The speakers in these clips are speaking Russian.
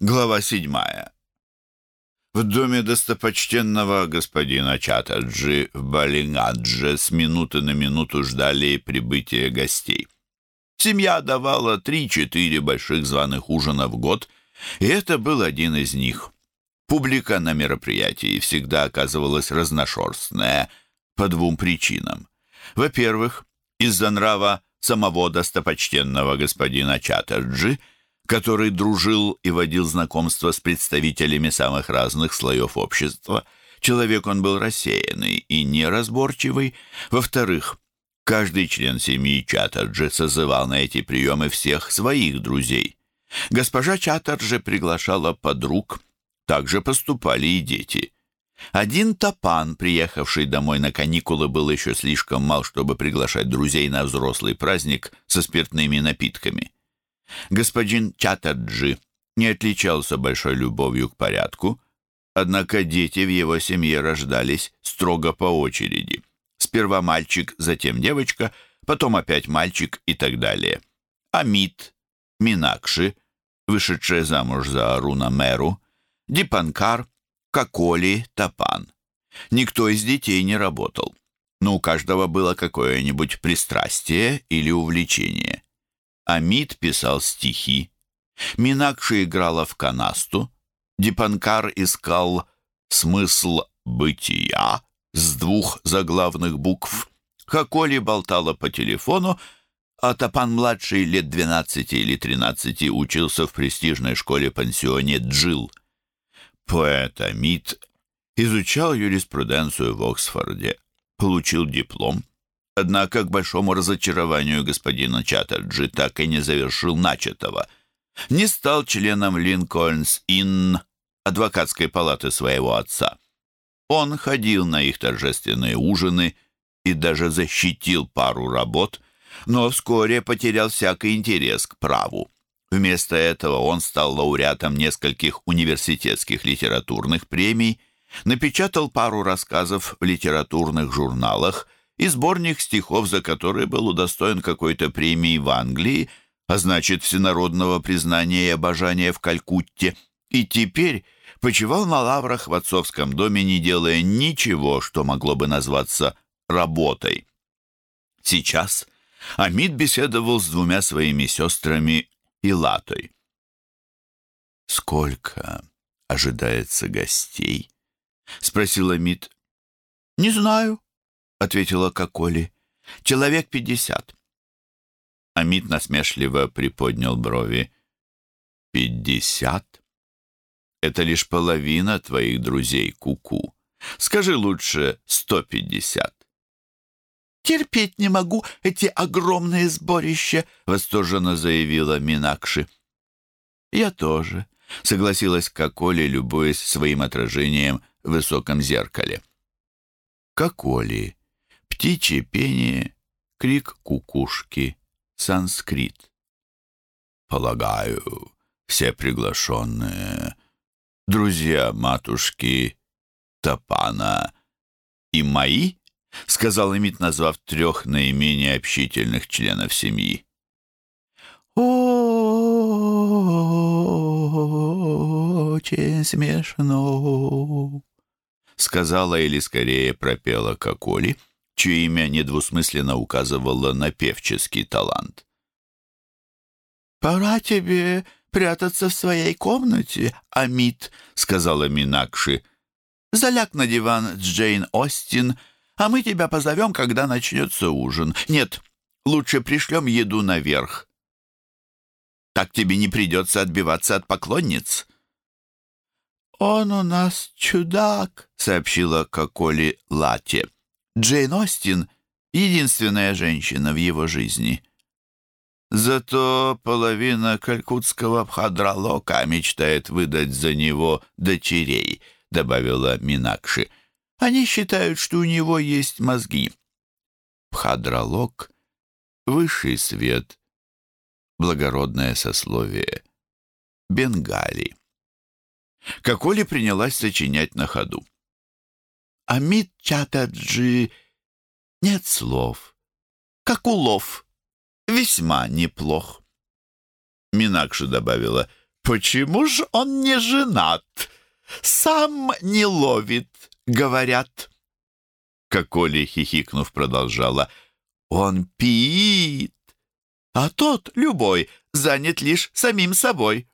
Глава седьмая. В доме достопочтенного господина Чатаджи в Балингадже с минуты на минуту ждали прибытия гостей. Семья давала три-четыре больших званых ужина в год, и это был один из них. Публика на мероприятии всегда оказывалась разношерстная по двум причинам. Во-первых, из-за нрава самого достопочтенного господина Чатаджи – который дружил и водил знакомства с представителями самых разных слоев общества. Человек он был рассеянный и неразборчивый. Во-вторых, каждый член семьи Чаттерджи созывал на эти приемы всех своих друзей. Госпожа Чаттерджи приглашала подруг, также поступали и дети. Один Топан, приехавший домой на каникулы, был еще слишком мал, чтобы приглашать друзей на взрослый праздник со спиртными напитками. Господин Чатаджи не отличался большой любовью к порядку, однако дети в его семье рождались строго по очереди. Сперва мальчик, затем девочка, потом опять мальчик и так далее. Амит, Минакши, вышедшая замуж за Аруна Меру, Дипанкар, Коколи, Тапан. Никто из детей не работал, но у каждого было какое-нибудь пристрастие или увлечение. Амид писал стихи, Минакши играла в канасту, Дипанкар искал смысл бытия с двух заглавных букв, Хаколи болтала по телефону, а Тапан-младший лет 12 или 13 учился в престижной школе-пансионе Джил. Поэт Амид изучал юриспруденцию в Оксфорде, получил диплом, Однако, к большому разочарованию господина Чаттерджи так и не завершил начатого. Не стал членом Линкольнс-Инн, адвокатской палаты своего отца. Он ходил на их торжественные ужины и даже защитил пару работ, но вскоре потерял всякий интерес к праву. Вместо этого он стал лауреатом нескольких университетских литературных премий, напечатал пару рассказов в литературных журналах – и сборник стихов, за который был удостоен какой-то премии в Англии, а значит, всенародного признания и обожания в Калькутте, и теперь почивал на лаврах в отцовском доме, не делая ничего, что могло бы назваться работой. Сейчас Амид беседовал с двумя своими сестрами и Латой. «Сколько ожидается гостей?» — спросил Амид. «Не знаю», — ответила Коколи. «Человек пятьдесят». Амит насмешливо приподнял брови. «Пятьдесят? Это лишь половина твоих друзей, Куку. -ку. Скажи лучше сто пятьдесят». «Терпеть не могу эти огромные сборища», — восторженно заявила Минакши. «Я тоже», — согласилась Коколи, любуясь своим отражением в высоком зеркале. Коколи Птичье пение, крик кукушки, санскрит. Полагаю, все приглашенные друзья матушки Тапана и мои, сказал Эмит, назвав трех наименее общительных членов семьи. «Очень смешно», — сказала или скорее пропела Коколи чье имя недвусмысленно указывало на певческий талант. «Пора тебе прятаться в своей комнате, Амит», — сказала Минакши. «Заляг на диван Джейн Остин, а мы тебя позовем, когда начнется ужин. Нет, лучше пришлем еду наверх. Так тебе не придется отбиваться от поклонниц». «Он у нас чудак», — сообщила Коколи Лате. Джейн Остин — единственная женщина в его жизни. Зато половина калькутского Бхадралока мечтает выдать за него дочерей, добавила Минакши. Они считают, что у него есть мозги. Бхадралок — высший свет, благородное сословие, Бенгали. Коколи принялась сочинять на ходу. Амит Чатаджи нет слов. Как улов. Весьма неплох. Минакша добавила, Почему же он не женат? Сам не ловит, говорят. Как Оля, хихикнув, продолжала. Он пиит, а тот, любой, занят лишь самим собой.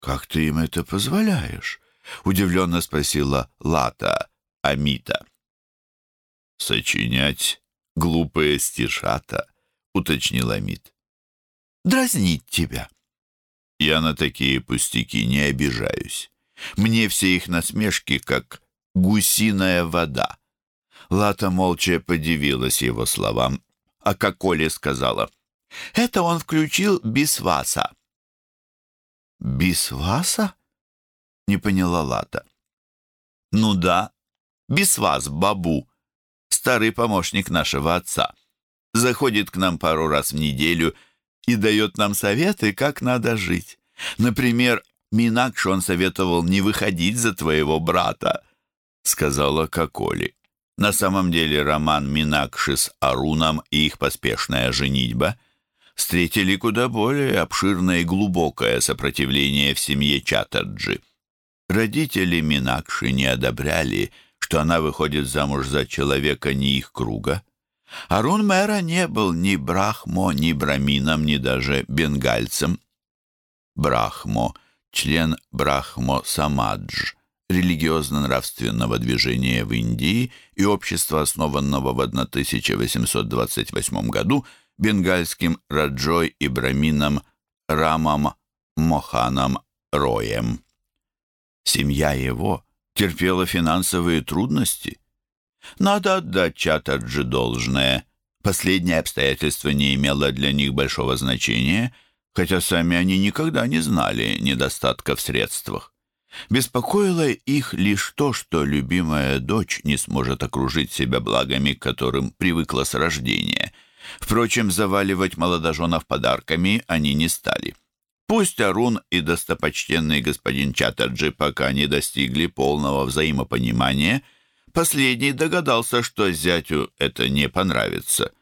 «Как ты им это позволяешь?» — удивленно спросила Лата Амита. «Сочинять глупые стишата», — уточнил Амит. «Дразнить тебя». Я на такие пустяки не обижаюсь. Мне все их насмешки, как гусиная вода. Лата молча подивилась его словам, а Коколи сказала, «Это он включил Бисваса». «Бисваса?» — не поняла Лата. «Ну да, Бисвас Бабу, старый помощник нашего отца, заходит к нам пару раз в неделю — и дает нам советы, как надо жить. Например, Минакш он советовал не выходить за твоего брата, сказала Коколи. На самом деле роман Минакши с Аруном и их поспешная женитьба встретили куда более обширное и глубокое сопротивление в семье Чаттерджи. Родители Минакши не одобряли, что она выходит замуж за человека не их круга. Арун Мэра не был ни Брахмо, ни Брамином, ни даже бенгальцем. Брахмо, член Брахмо Самадж, религиозно-нравственного движения в Индии и общества, основанного в 1828 году бенгальским Раджой и Брамином Рамом Моханом Роем. Семья его терпела финансовые трудности. Надо отдать Чаттерджи должное. Последнее обстоятельство не имело для них большого значения, хотя сами они никогда не знали недостатка в средствах. Беспокоило их лишь то, что любимая дочь не сможет окружить себя благами, к которым привыкла с рождения. Впрочем, заваливать молодоженов подарками они не стали. Пусть Арун и достопочтенный господин Чаттерджи пока не достигли полного взаимопонимания – Последний догадался, что зятю это не понравится.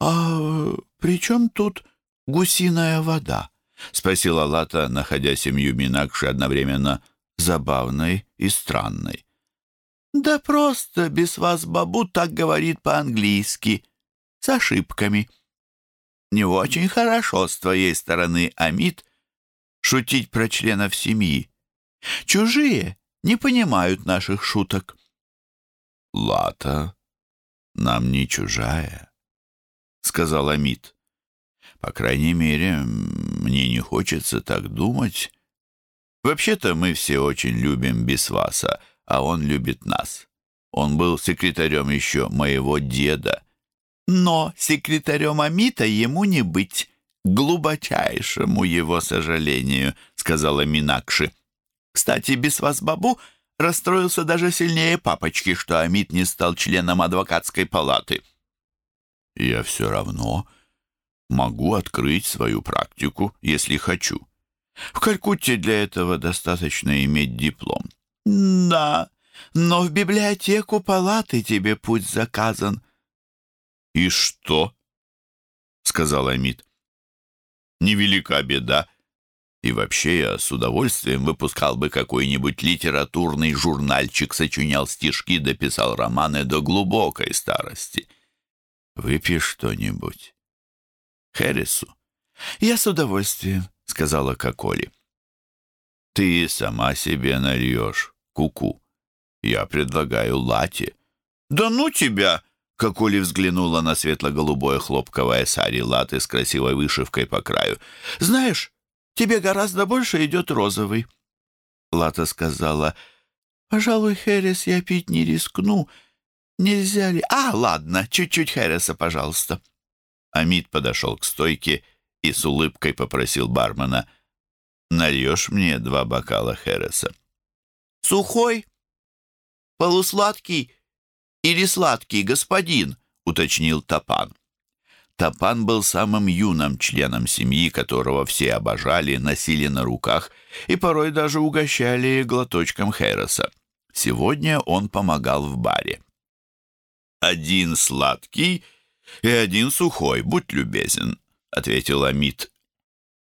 «А при чем тут гусиная вода?» — спросила Лата, находя семью Минакши одновременно забавной и странной. «Да просто без вас бабу так говорит по-английски, с ошибками. Не очень хорошо с твоей стороны, Амит, шутить про членов семьи. Чужие не понимают наших шуток». Лата нам не чужая, — сказал Амит. По крайней мере, мне не хочется так думать. Вообще-то мы все очень любим Бисваса, а он любит нас. Он был секретарем еще моего деда. Но секретарем Амита ему не быть, глубочайшему его сожалению, — сказала Минакши. Кстати, Бисвас Бабу — расстроился даже сильнее папочки, что Амит не стал членом адвокатской палаты. «Я все равно могу открыть свою практику, если хочу. В Калькутте для этого достаточно иметь диплом». «Да, но в библиотеку палаты тебе путь заказан». «И что?» — сказал Амит. «Невелика беда, и вообще я с удовольствием выпускал бы какой-нибудь литературный журнальчик, сочинял стишки, дописал романы до глубокой старости. Выпей что-нибудь. Хэрису. Я с удовольствием, сказала Коколи. Ты сама себе нальешь, куку. -ку. Я предлагаю лати. Да ну тебя! Коколи взглянула на светло-голубое хлопковое сари латы с красивой вышивкой по краю. «Знаешь, Тебе гораздо больше идет розовый». Лата сказала, «Пожалуй, Хэрис я пить не рискну. Нельзя ли...» «А, ладно, чуть-чуть Хэрриса, пожалуйста». Амид подошел к стойке и с улыбкой попросил бармена, «Нальешь мне два бокала Хэрриса?» «Сухой? Полусладкий или сладкий, господин?» — уточнил Тапан. Тапан был самым юным членом семьи, которого все обожали, носили на руках и порой даже угощали глоточком Хэрроса. Сегодня он помогал в баре. «Один сладкий и один сухой, будь любезен», — ответил Амит.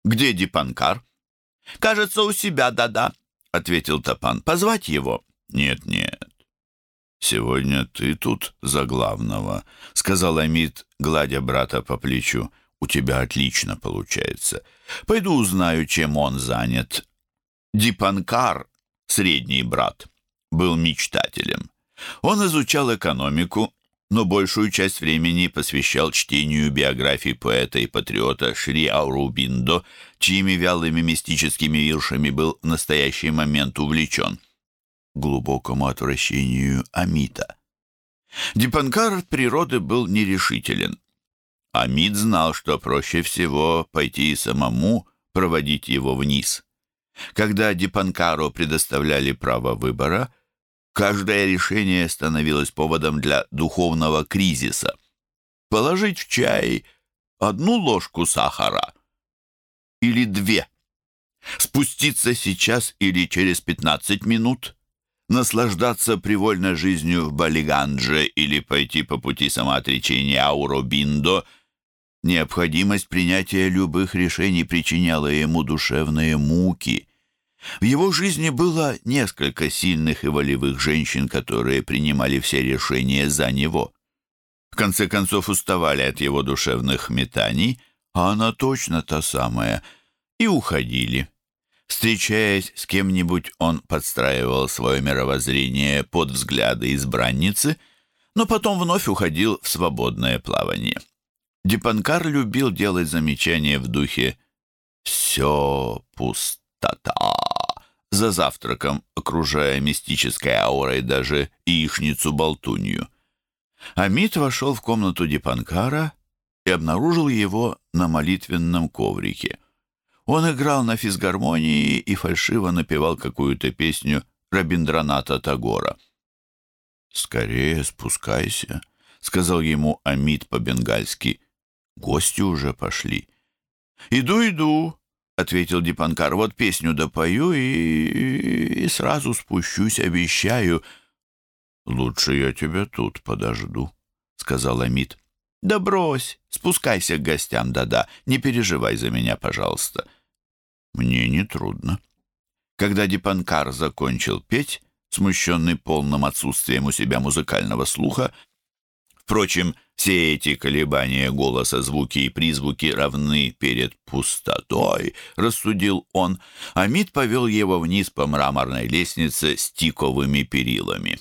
Где Дипанкар?» «Кажется, у себя, да-да», — ответил Тапан. «Позвать его?» «Нет-нет, сегодня ты тут за главного», — сказал Амид, гладя брата по плечу. «У тебя отлично получается. Пойду узнаю, чем он занят». Дипанкар, средний брат, был мечтателем. Он изучал экономику, но большую часть времени посвящал чтению биографий поэта и патриота Шри Аурубиндо, чьими вялыми мистическими виршами был в настоящий момент увлечен. Глубокому отвращению Амита. Дипанкар от природы был нерешителен. Амид знал, что проще всего пойти самому проводить его вниз. Когда Дипанкару предоставляли право выбора – Каждое решение становилось поводом для духовного кризиса. Положить в чай одну ложку сахара или две. Спуститься сейчас или через 15 минут. Наслаждаться привольной жизнью в Балигандже или пойти по пути самоотречения Ауробиндо. Необходимость принятия любых решений причиняла ему душевные муки – в его жизни было несколько сильных и волевых женщин, которые принимали все решения за него. В конце концов уставали от его душевных метаний, а она точно та самая, и уходили. Встречаясь с кем-нибудь, он подстраивал свое мировоззрение под взгляды избранницы, но потом вновь уходил в свободное плавание. Дипанкар любил делать замечания в духе «все пустота» за завтраком, окружая мистической аурой даже яичницу-болтунью. Амит вошел в комнату Дипанкара и обнаружил его на молитвенном коврике. Он играл на физгармонии и фальшиво напевал какую-то песню Рабиндраната Тагора. «Скорее спускайся», — сказал ему Амит по-бенгальски. «Гости уже пошли». «Иду, иду», ответил Дипанкар. «Вот песню допою и... и сразу спущусь, обещаю». «Лучше я тебя тут подожду», — сказал Амит. «Да брось, спускайся к гостям, да-да, не переживай за меня, пожалуйста». «Мне не трудно». Когда Дипанкар закончил петь, смущенный полным отсутствием у себя музыкального слуха, Впрочем, все эти колебания голоса, звуки и призвуки равны перед пустотой, рассудил он, а повел его вниз по мраморной лестнице с тиковыми перилами.